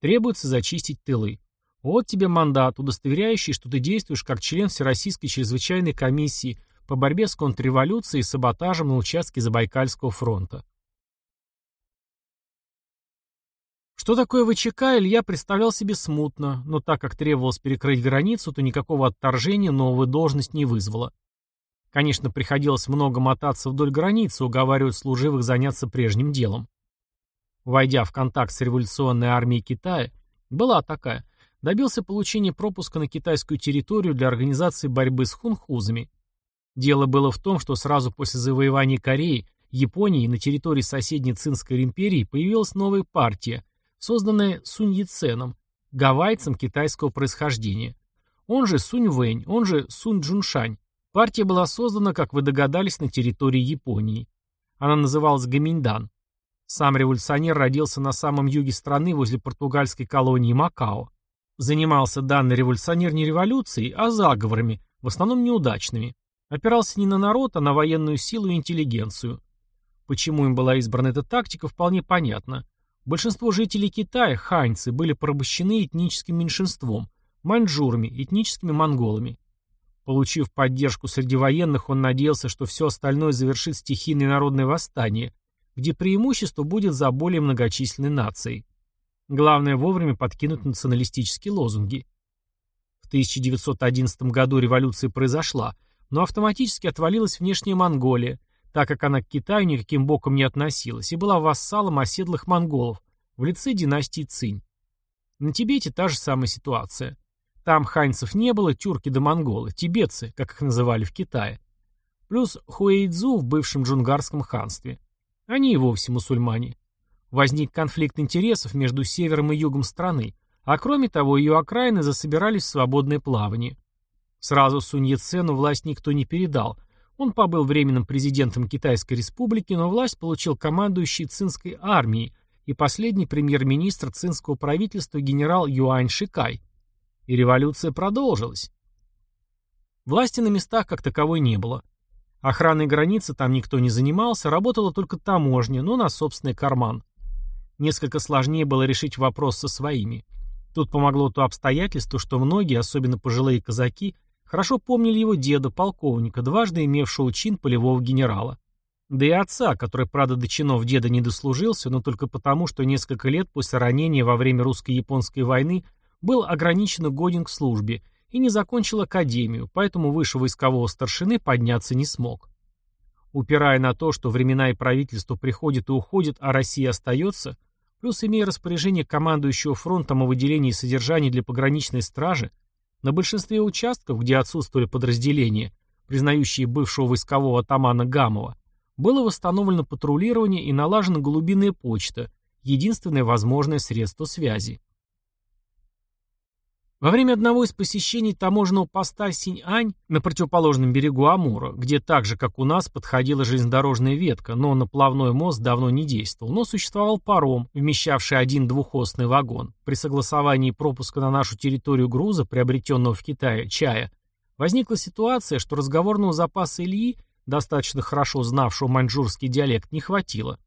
Требуется зачистить тылы. Вот тебе мандат, удостоверяющий, что ты действуешь как член Всероссийской чрезвычайной комиссии по борьбе с контрреволюцией и саботажем на участке Забайкальского фронта. Что такое ВЧК, Илья представлял себе смутно, но так как требовалось перекрыть границу, то никакого отторжения новая должность не вызвала. Конечно, приходилось много мотаться вдоль границы, уговаривать служивых заняться прежним делом. Войдя в контакт с революционной армией Китая, была такая, добился получения пропуска на китайскую территорию для организации борьбы с хунхузами. Дело было в том, что сразу после завоевания Кореи, Японии на территории соседней Цинской империи появилась новая партия, созданная Сунь Яценом, гавайцем китайского происхождения. Он же Сунь Вэнь, он же Сунь Джуншань. Партия была создана, как вы догадались, на территории Японии. Она называлась Гаминьдан. Сам революционер родился на самом юге страны возле португальской колонии Макао. Занимался данный революционер не революцией, а заговорами, в основном неудачными. Опирался не на народ, а на военную силу и интеллигенцию. Почему им была избрана эта тактика, вполне понятно. Большинство жителей Китая, ханьцы, были порабощены этническим меньшинством, маньчжурами, этническими монголами. Получив поддержку среди военных, он надеялся, что все остальное завершит стихийное народное восстание, где преимущество будет за более многочисленной нацией. Главное вовремя подкинуть националистические лозунги. В 1911 году революция произошла – но автоматически отвалилась внешняя Монголия, так как она к Китаю никаким боком не относилась и была вассалом оседлых монголов в лице династии Цинь. На Тибете та же самая ситуация. Там ханьцев не было, тюрки да монголы, тибетцы, как их называли в Китае. Плюс хуэйдзу в бывшем джунгарском ханстве. Они и вовсе мусульмане. Возник конфликт интересов между севером и югом страны, а кроме того ее окраины засобирались в свободное плавание. Сразу Сунь Яцену власть никто не передал. Он побыл временным президентом Китайской республики, но власть получил командующий цинской армией и последний премьер-министр цинского правительства генерал Юань Шикай. И революция продолжилась. Власти на местах как таковой не было. Охраной границы там никто не занимался, работала только таможня, но на собственный карман. Несколько сложнее было решить вопрос со своими. Тут помогло то обстоятельство, что многие, особенно пожилые казаки, Хорошо помнили его деда, полковника, дважды имевшего чин полевого генерала. Да и отца, который, правда, до чинов деда не дослужился, но только потому, что несколько лет после ранения во время русско-японской войны был ограниченно годен к службе и не закончил академию, поэтому выше войскового старшины подняться не смог. Упирая на то, что времена и правительство приходят и уходят, а Россия остается, плюс имея распоряжение командующего фронтом о выделении содержаний для пограничной стражи, на большинстве участков, где отсутствовали подразделения, признающие бывшего войскового атамана Гамова, было восстановлено патрулирование и налажена голубиная почта, единственное возможное средство связи. Во время одного из посещений таможенного поста Синь-Ань на противоположном берегу Амура, где так же, как у нас, подходила железнодорожная ветка, но наплавной мост давно не действовал, но существовал паром, вмещавший один двухосный вагон. При согласовании пропуска на нашу территорию груза, приобретенного в Китае, чая, возникла ситуация, что разговорного запаса Ильи, достаточно хорошо знавшего маньчжурский диалект, не хватило.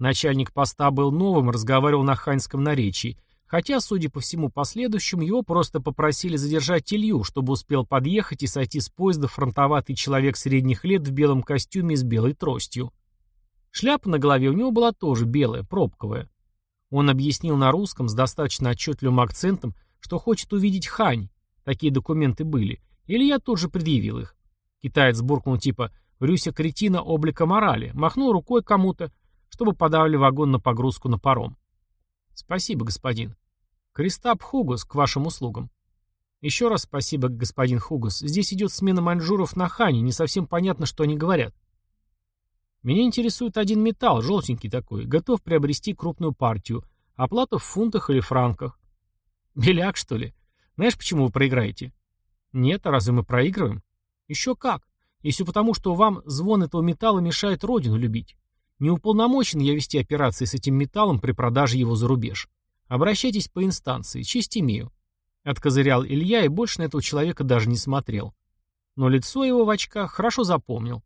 Начальник поста был новым, разговаривал на ханьском наречии, Хотя, судя по всему последующему, его просто попросили задержать Илью, чтобы успел подъехать и сойти с поезда фронтоватый человек средних лет в белом костюме с белой тростью. Шляпа на голове у него была тоже белая, пробковая. Он объяснил на русском с достаточно отчетливым акцентом, что хочет увидеть Хань. Такие документы были. Илья тут же предъявил их. Китаец буркнул типа «Рюся кретина облика морали», махнул рукой кому-то, чтобы подавили вагон на погрузку на паром. Спасибо, господин. Кристап Хугус, к вашим услугам. Еще раз спасибо, господин Хугус. Здесь идет смена маньчжуров на хане, не совсем понятно, что они говорят. Меня интересует один металл, желтенький такой, готов приобрести крупную партию. Оплата в фунтах или франках. Беляк, что ли? Знаешь, почему вы проиграете? Нет, а разве мы проигрываем? Еще как. И все потому, что вам звон этого металла мешает родину любить. Не уполномочен я вести операции с этим металлом при продаже его за рубеж. Обращайтесь по инстанции, честь имею. Откозырял Илья и больше на этого человека даже не смотрел. Но лицо его в очках хорошо запомнил.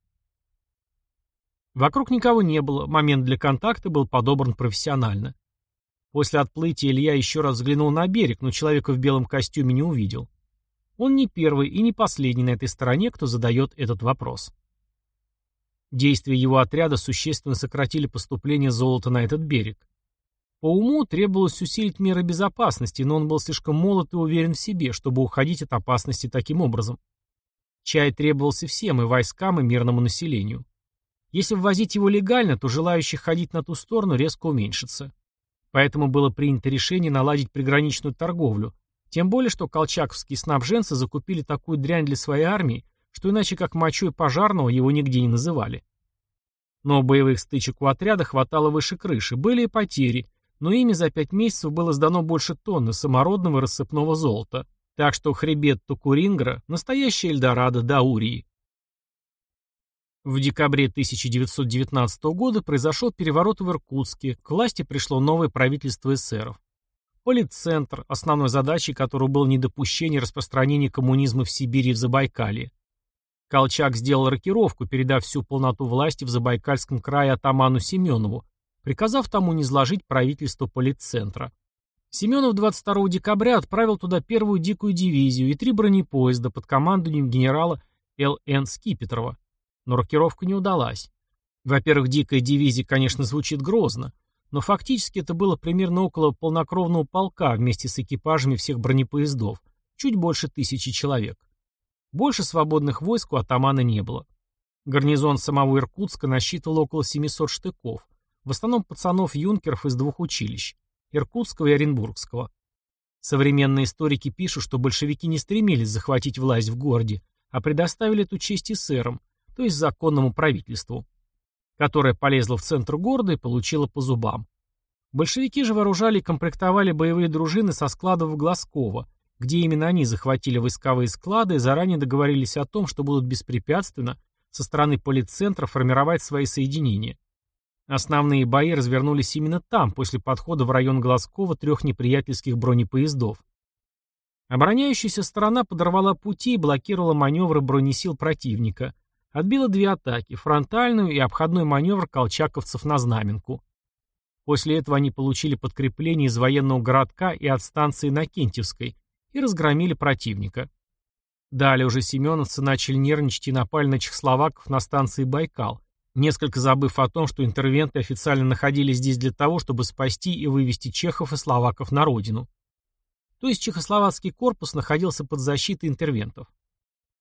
Вокруг никого не было, момент для контакта был подобран профессионально. После отплытия Илья еще раз взглянул на берег, но человека в белом костюме не увидел. Он не первый и не последний на этой стороне, кто задает этот вопрос. Действия его отряда существенно сократили поступление золота на этот берег. По уму требовалось усилить меры безопасности, но он был слишком молод и уверен в себе, чтобы уходить от опасности таким образом. Чай требовался всем, и войскам, и мирному населению. Если ввозить его легально, то желающих ходить на ту сторону резко уменьшится. Поэтому было принято решение наладить приграничную торговлю, тем более, что колчаковские снабженцы закупили такую дрянь для своей армии, что иначе как мочой пожарного его нигде не называли. Но боевых стычек у отряда хватало выше крыши, были и потери, но ими за пять месяцев было сдано больше тонны самородного рассыпного золота, так что хребет Тукурингра – настоящий Эльдорадо Даурии. В декабре 1919 года произошел переворот в Иркутске, к власти пришло новое правительство эсеров. Политцентр, основной задачей которого было недопущение распространения коммунизма в Сибири и в Забайкалье. Колчак сделал рокировку, передав всю полноту власти в Забайкальском крае атаману Семенову, приказав тому не изложить правительство политцентра. Семенов 22 декабря отправил туда первую дикую дивизию и три бронепоезда под командованием генерала Л.Н. Скипетрова. Но рокировка не удалась. Во-первых, дикая дивизия, конечно, звучит грозно, но фактически это было примерно около полнокровного полка вместе с экипажами всех бронепоездов, чуть больше тысячи человек. Больше свободных войск у атамана не было. Гарнизон самого Иркутска насчитывал около 700 штыков, в основном пацанов-юнкеров из двух училищ – Иркутского и Оренбургского. Современные историки пишут, что большевики не стремились захватить власть в городе, а предоставили эту честь эсерам, то есть законному правительству, которое полезло в центр города и получило по зубам. Большевики же вооружали и комплектовали боевые дружины со складов в Глазково, где именно они захватили войсковые склады и заранее договорились о том, что будут беспрепятственно со стороны политцентра формировать свои соединения. Основные бои развернулись именно там, после подхода в район Глазкова трех неприятельских бронепоездов. Обороняющаяся сторона подорвала пути и блокировала маневры бронесил противника. Отбила две атаки – фронтальную и обходной маневр колчаковцев на Знаменку. После этого они получили подкрепление из военного городка и от станции Накентьевской – и разгромили противника. Далее уже семеновцы начали нервничать и напали на чехословаков на станции Байкал, несколько забыв о том, что интервенты официально находились здесь для того, чтобы спасти и вывести чехов и словаков на родину. То есть чехословацкий корпус находился под защитой интервентов.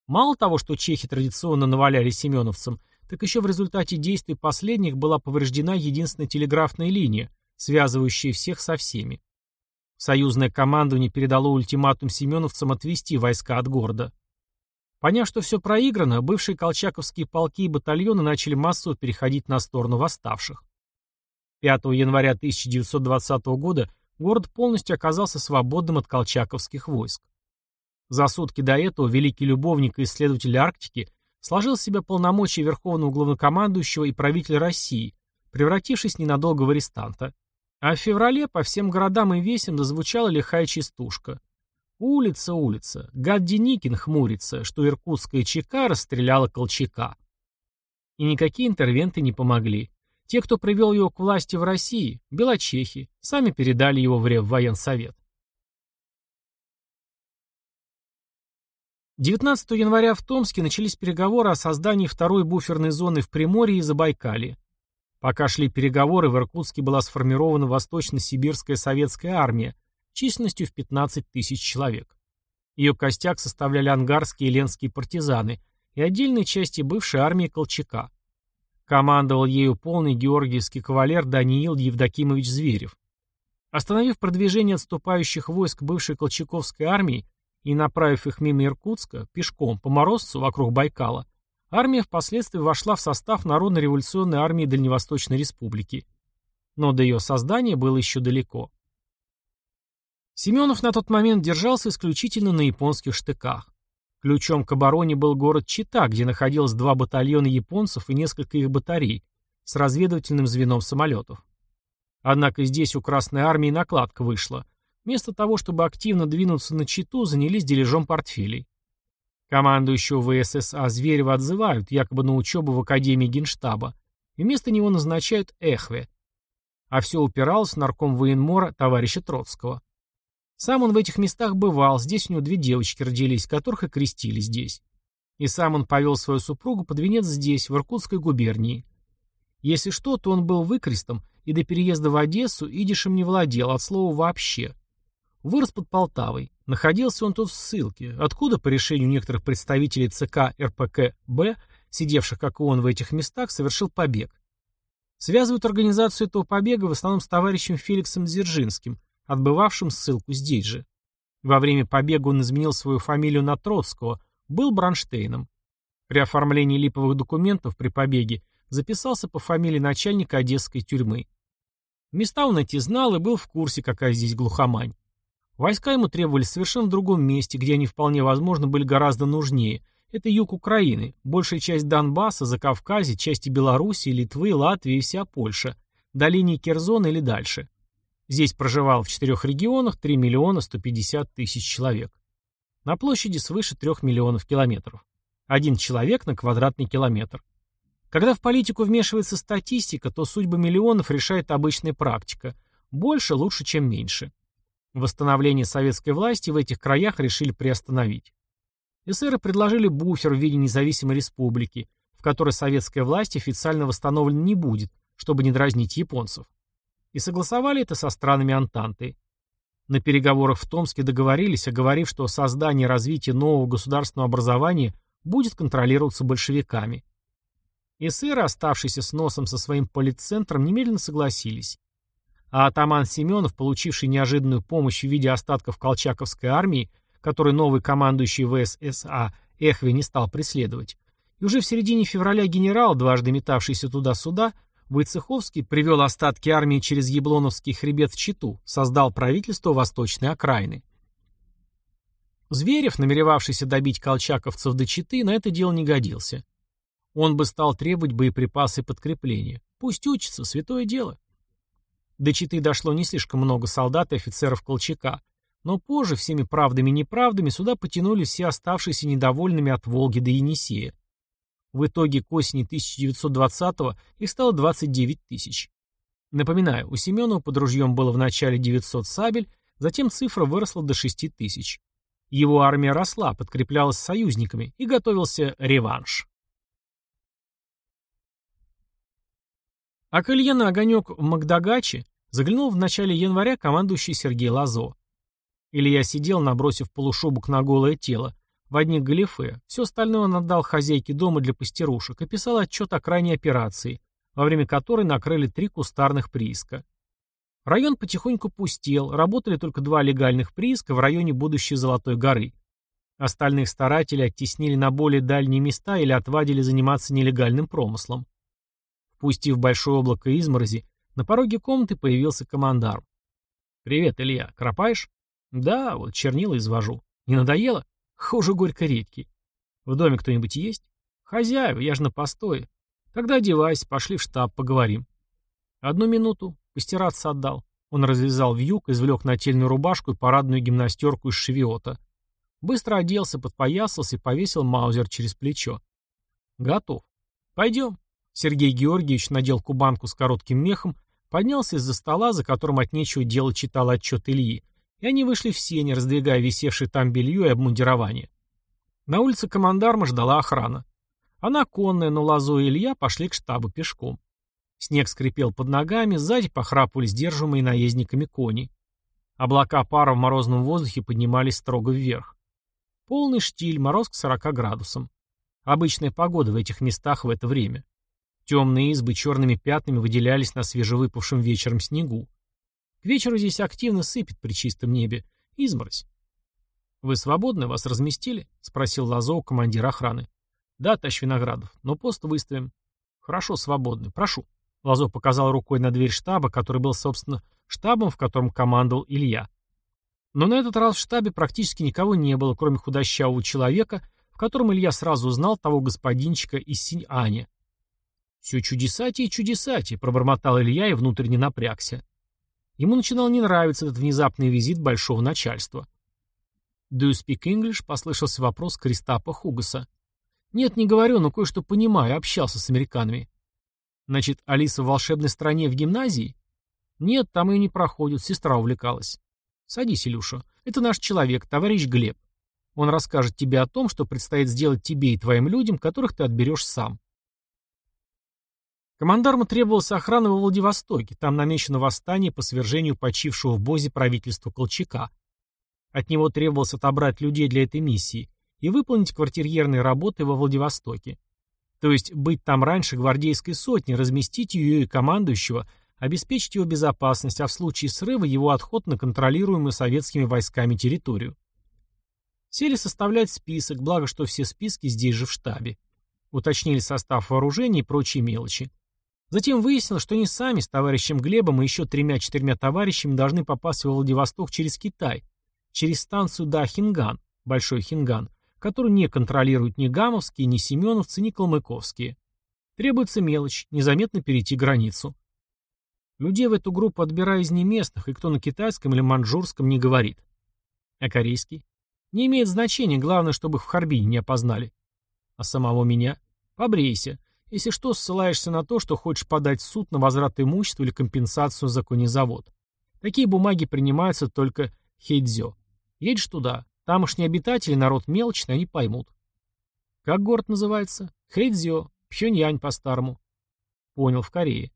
Мало того, что чехи традиционно наваляли семеновцам, так еще в результате действий последних была повреждена единственная телеграфная линия, связывающая всех со всеми. Союзное командование передало ультиматум семеновцам отвести войска от города. Поняв, что все проиграно, бывшие колчаковские полки и батальоны начали массово переходить на сторону восставших. 5 января 1920 года город полностью оказался свободным от колчаковских войск. За сутки до этого великий любовник и исследователь Арктики сложил в себя полномочия верховного главнокомандующего и правителя России, превратившись ненадолго в арестанта. А в феврале по всем городам и весям дозвучала лихая частушка. Улица, улица, гад Деникин хмурится, что иркутская ЧК расстреляла Колчака. И никакие интервенты не помогли. Те, кто привел его к власти в России, белочехи, сами передали его в Реввоенсовет. 19 января в Томске начались переговоры о создании второй буферной зоны в Приморье и Забайкалье. Пока шли переговоры, в Иркутске была сформирована Восточно-Сибирская советская армия численностью в 15 тысяч человек. Ее костяк составляли ангарские и ленские партизаны и отдельные части бывшей армии Колчака. Командовал ею полный георгиевский кавалер Даниил Евдокимович Зверев. Остановив продвижение отступающих войск бывшей Колчаковской армии, и, направив их мимо Иркутска, пешком, по Морозцу, вокруг Байкала, армия впоследствии вошла в состав Народно-революционной армии Дальневосточной Республики. Но до ее создания было еще далеко. Семенов на тот момент держался исключительно на японских штыках. Ключом к обороне был город Чита, где находилось два батальона японцев и несколько их батарей с разведывательным звеном самолетов. Однако здесь у Красной Армии накладка вышла – Вместо того, чтобы активно двинуться на Читу, занялись дележом портфелей. Командующего ВССА Зверева отзывают, якобы на учебу в Академии Генштаба, и вместо него назначают Эхве. А все упиралось в нарком военмора товарища Троцкого. Сам он в этих местах бывал, здесь у него две девочки родились, которых и крестили здесь. И сам он повел свою супругу под венец здесь, в Иркутской губернии. Если что, то он был выкрестом и до переезда в Одессу идишем не владел, от слова «вообще». Вырос под Полтавой. Находился он тут в ссылке, откуда, по решению некоторых представителей ЦК РПК-Б, сидевших как и он в этих местах, совершил побег. Связывают организацию этого побега в основном с товарищем Феликсом Дзержинским, отбывавшим ссылку здесь же. Во время побега он изменил свою фамилию на Троцкого, был Бронштейном. При оформлении липовых документов при побеге записался по фамилии начальника одесской тюрьмы. Места он эти знал и был в курсе, какая здесь глухомань. Войска ему требовались в совершенно другом месте, где они вполне возможно были гораздо нужнее. Это юг Украины, большая часть Донбасса, Закавказья, части Белоруссии, Литвы, Латвии и вся Польша, до линии Керзона или дальше. Здесь проживало в четырех регионах 3 миллиона 150 тысяч человек. На площади свыше 3 миллионов километров. Один человек на квадратный километр. Когда в политику вмешивается статистика, то судьбы миллионов решает обычная практика. Больше лучше, чем меньше. Восстановление советской власти в этих краях решили приостановить. Эсеры предложили буфер в виде независимой республики, в которой советская власть официально восстановлена не будет, чтобы не дразнить японцев. И согласовали это со странами Антанты. На переговорах в Томске договорились, оговорив, что создание и развитие нового государственного образования будет контролироваться большевиками. Эсеры, оставшиеся с носом со своим политцентром, немедленно согласились а атаман Семенов, получивший неожиданную помощь в виде остатков колчаковской армии, который новый командующий ВССА Эхве не стал преследовать, и уже в середине февраля генерал, дважды метавшийся туда-сюда, Войцеховский привел остатки армии через Яблоновский хребет в Читу, создал правительство Восточной окраины. Зверев, намеревавшийся добить колчаковцев до Читы, на это дело не годился. Он бы стал требовать боеприпасы и подкрепления. Пусть учится, святое дело. До Читы дошло не слишком много солдат и офицеров Колчака, но позже, всеми правдами и неправдами, сюда потянули все оставшиеся недовольными от Волги до Енисея. В итоге к осени 1920-го их стало 29 тысяч. Напоминаю, у Семенова под ружьем было в начале 900 сабель, затем цифра выросла до 6 тысяч. Его армия росла, подкреплялась союзниками, и готовился реванш. А к Илье на огонек в Магдагаче заглянул в начале января командующий Сергей Лазо. Илья сидел, набросив полушубок на голое тело, в одних галифе, все остальное он отдал хозяйке дома для пастерушек и писал отчет о крайней операции, во время которой накрыли три кустарных прииска. Район потихоньку пустел, работали только два легальных прииска в районе будущей Золотой горы. Остальных старателей оттеснили на более дальние места или отвадили заниматься нелегальным промыслом. Впустив большое облако изморози, на пороге комнаты появился командарм. «Привет, Илья. Кропаешь?» «Да, вот чернила извожу. Не надоело? Хуже горько редьки. В доме кто-нибудь есть?» «Хозяева, я же на постое. Тогда одевайся, пошли в штаб, поговорим». «Одну минуту. Постираться отдал». Он развязал вьюг, извлек нательную рубашку и парадную гимнастерку из шевиота. Быстро оделся, подпоясался и повесил маузер через плечо. «Готов. Пойдем». Сергей Георгиевич надел кубанку с коротким мехом, поднялся из-за стола, за которым от нечего делать читал отчет Ильи, и они вышли в сене, раздвигая висевшее там белье и обмундирование. На улице командарма ждала охрана. Она конная, но Лазо и Илья пошли к штабу пешком. Снег скрипел под ногами, сзади похрапывали сдерживаемые наездниками кони. Облака пара в морозном воздухе поднимались строго вверх. Полный штиль, мороз к 40 градусам. Обычная погода в этих местах в это время. Темные избы черными пятнами выделялись на свежевыпавшем вечером снегу. К вечеру здесь активно сыпет при чистом небе. Изморозь. «Вы свободны? Вас разместили?» — спросил Лазо командир охраны. «Да, товарищ Виноградов, но пост выставим». «Хорошо, свободны. Прошу». Лазо показал рукой на дверь штаба, который был, собственно, штабом, в котором командовал Илья. Но на этот раз в штабе практически никого не было, кроме худощавого человека, в котором Илья сразу узнал того господинчика из Синь-Аня. «Все чудесатие и чудесатие», — пробормотал Илья и внутренне напрягся. Ему начинал не нравиться этот внезапный визит большого начальства. «Do you speak English?» — послышался вопрос Кристапа Хугаса. «Нет, не говорю, но кое-что понимаю, общался с американами». «Значит, Алиса в волшебной стране в гимназии?» «Нет, там ее не проходят, сестра увлекалась». «Садись, Илюша. Это наш человек, товарищ Глеб. Он расскажет тебе о том, что предстоит сделать тебе и твоим людям, которых ты отберешь сам». Командарму требовалась охрана во Владивостоке, там намечено восстание по свержению почившего в Бозе правительства Колчака. От него требовалось отобрать людей для этой миссии и выполнить квартирьерные работы во Владивостоке. То есть быть там раньше гвардейской сотни, разместить ее и командующего, обеспечить его безопасность, а в случае срыва его отход на контролируемую советскими войсками территорию. Сели составлять список, благо что все списки здесь же в штабе. Уточнили состав вооружений и прочие мелочи. Затем выяснилось, что они сами с товарищем Глебом и еще тремя-четырьмя товарищами должны попасть во Владивосток через Китай, через станцию Дахинган, Большой Хинган, которую не контролируют ни гамовские, ни семеновцы, ни калмыковские. Требуется мелочь, незаметно перейти границу. Людей в эту группу отбирая из неместных, и кто на китайском или маньчжурском не говорит. А корейский? Не имеет значения, главное, чтобы их в Харбине не опознали. А самого меня? Побрейся. Если что, ссылаешься на то, что хочешь подать в суд на возврат имущества или компенсацию за конезавод. Такие бумаги принимаются только хейдзё. Едешь туда. Тамошние обитатели, народ мелочный, они поймут. Как город называется? Хэйдзё. Пхёньянь по-старому. Понял, в Корее.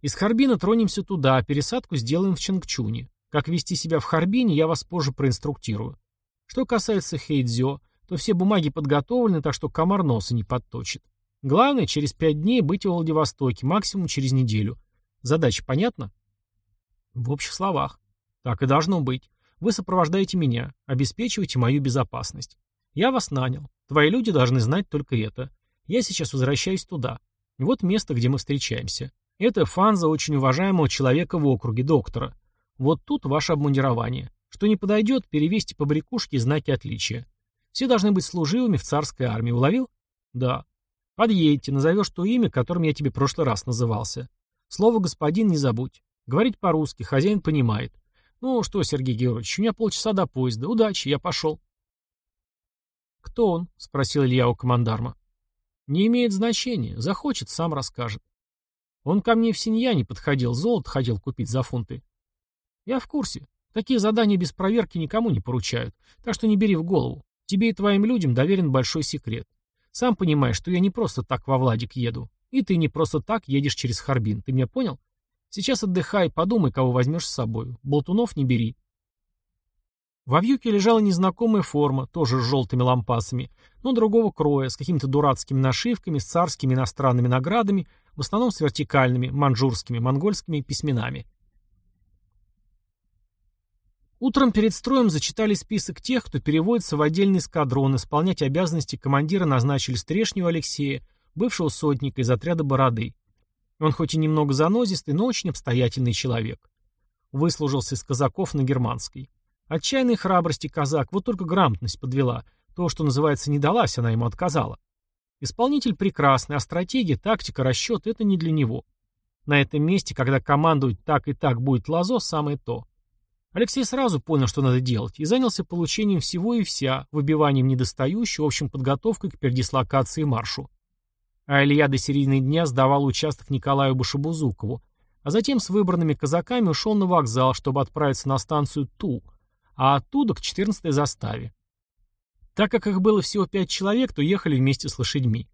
Из Харбина тронемся туда, а пересадку сделаем в Чангчуне. Как вести себя в Харбине, я вас позже проинструктирую. Что касается Хейдзё, то все бумаги подготовлены, так что комар носа не подточит. Главное, через пять дней быть в Владивостоке, максимум через неделю. Задача понятна? В общих словах. Так и должно быть. Вы сопровождаете меня, обеспечиваете мою безопасность. Я вас нанял. Твои люди должны знать только это. Я сейчас возвращаюсь туда. Вот место, где мы встречаемся. Это фанза очень уважаемого человека в округе, доктора. Вот тут ваше обмундирование. Что не подойдет, перевесьте по брякушке знаки отличия. Все должны быть служивыми в царской армии. Уловил? Да. Подъедьте, назовешь то имя, которым я тебе в прошлый раз назывался. Слово «господин» не забудь. Говорить по-русски, хозяин понимает. Ну что, Сергей Георгиевич, у меня полчаса до поезда. Удачи, я пошел. Кто он? Спросил Илья у командарма. Не имеет значения. Захочет, сам расскажет. Он ко мне в Синьяне подходил, золото хотел купить за фунты. Я в курсе. Такие задания без проверки никому не поручают, так что не бери в голову. Тебе и твоим людям доверен большой секрет. Сам понимаешь, что я не просто так во Владик еду. И ты не просто так едешь через Харбин. Ты меня понял? Сейчас отдыхай, подумай, кого возьмешь с собой. Болтунов не бери. Во вьюке лежала незнакомая форма, тоже с желтыми лампасами, но другого кроя, с какими-то дурацкими нашивками, с царскими иностранными наградами, в основном с вертикальными, манжурскими, монгольскими письменами. Утром перед строем зачитали список тех, кто переводится в отдельный эскадрон, исполнять обязанности командира назначили Стрешнего Алексея, бывшего сотника из отряда Бороды. Он хоть и немного занозистый, но очень обстоятельный человек. Выслужился из казаков на германской. Отчаянной храбрости казак, вот только грамотность подвела. То, что называется, не далась, она ему отказала. Исполнитель прекрасный, а стратегия, тактика, расчет — это не для него. На этом месте, когда командовать так и так будет лазо, самое то. Алексей сразу понял, что надо делать, и занялся получением всего и вся, выбиванием недостающего, в общем, подготовкой к передислокации маршу. А Илья до середины дня сдавал участок Николаю Башебузукову, а затем с выбранными казаками ушел на вокзал, чтобы отправиться на станцию Ту, а оттуда к 14-й заставе. Так как их было всего пять человек, то ехали вместе с лошадьми.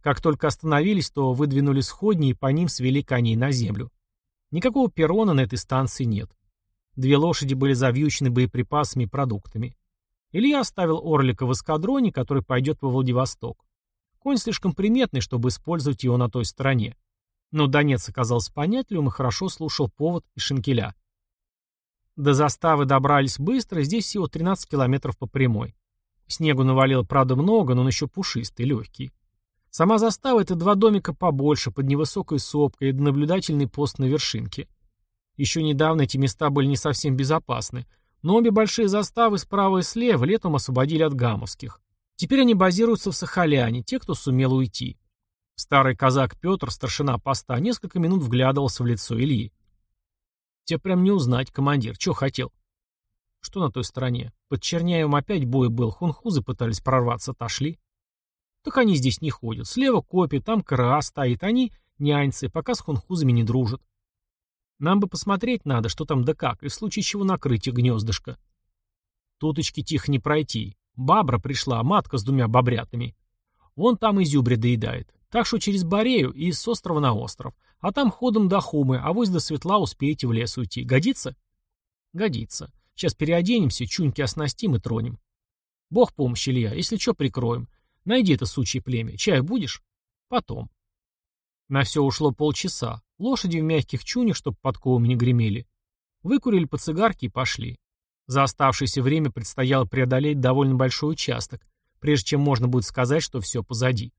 Как только остановились, то выдвинули сходни и по ним свели коней на землю. Никакого перрона на этой станции нет. Две лошади были завьючены боеприпасами и продуктами. Илья оставил Орлика в эскадроне, который пойдет во Владивосток. Конь слишком приметный, чтобы использовать его на той стороне. Но Донец оказался понятливым и хорошо слушал повод и шинкеля. До заставы добрались быстро, здесь всего 13 километров по прямой. Снегу навалило, правда, много, но он еще пушистый, легкий. Сама застава — это два домика побольше, под невысокой сопкой и наблюдательный пост на вершинке. Еще недавно эти места были не совсем безопасны, но обе большие заставы справа и слева летом освободили от гамовских. Теперь они базируются в Сахаляне, те, кто сумел уйти. Старый казак Петр, старшина поста, несколько минут вглядывался в лицо Ильи. «Тебе прям не узнать, командир. Чего хотел?» «Что на той стороне? Под Черняевым опять бой был. Хунхузы пытались прорваться, отошли». «Так они здесь не ходят. Слева копи, там КРА стоит. Они няньцы, пока с хунхузами не дружат. Нам бы посмотреть надо, что там да как, и в случае чего накрыть их гнездышко. Туточки тихо не пройти. Бабра пришла, матка с двумя бобрятами. Вон там изюбря доедает. Так что через Борею и с острова на остров. А там ходом до Хумы, а вось до светла успеете в лес уйти. Годится? Годится. Сейчас переоденемся, чуньки оснастим и тронем. Бог помощи, Илья, если что, прикроем. Найди это сучье племя. Чай будешь? Потом. На все ушло полчаса. Лошади в мягких чунях, чтобы подковами не гремели. Выкурили по цигарке и пошли. За оставшееся время предстояло преодолеть довольно большой участок, прежде чем можно будет сказать, что все позади.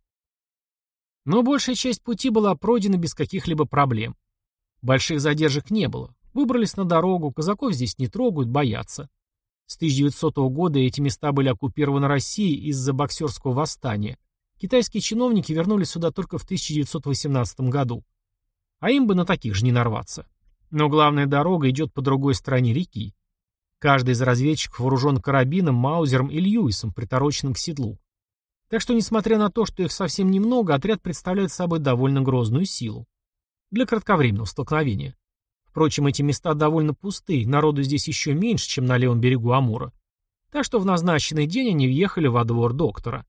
Но большая часть пути была пройдена без каких-либо проблем. Больших задержек не было. Выбрались на дорогу, казаков здесь не трогают, боятся. С 1900 года эти места были оккупированы Россией из-за боксерского восстания. Китайские чиновники вернулись сюда только в 1918 году. А им бы на таких же не нарваться. Но главная дорога идет по другой стороне реки. Каждый из разведчиков вооружен карабином, маузером и льюисом, притороченным к седлу. Так что, несмотря на то, что их совсем немного, отряд представляет собой довольно грозную силу. Для кратковременного столкновения. Впрочем, эти места довольно пустые, народу здесь еще меньше, чем на левом берегу Амура. Так что в назначенный день они въехали во двор доктора.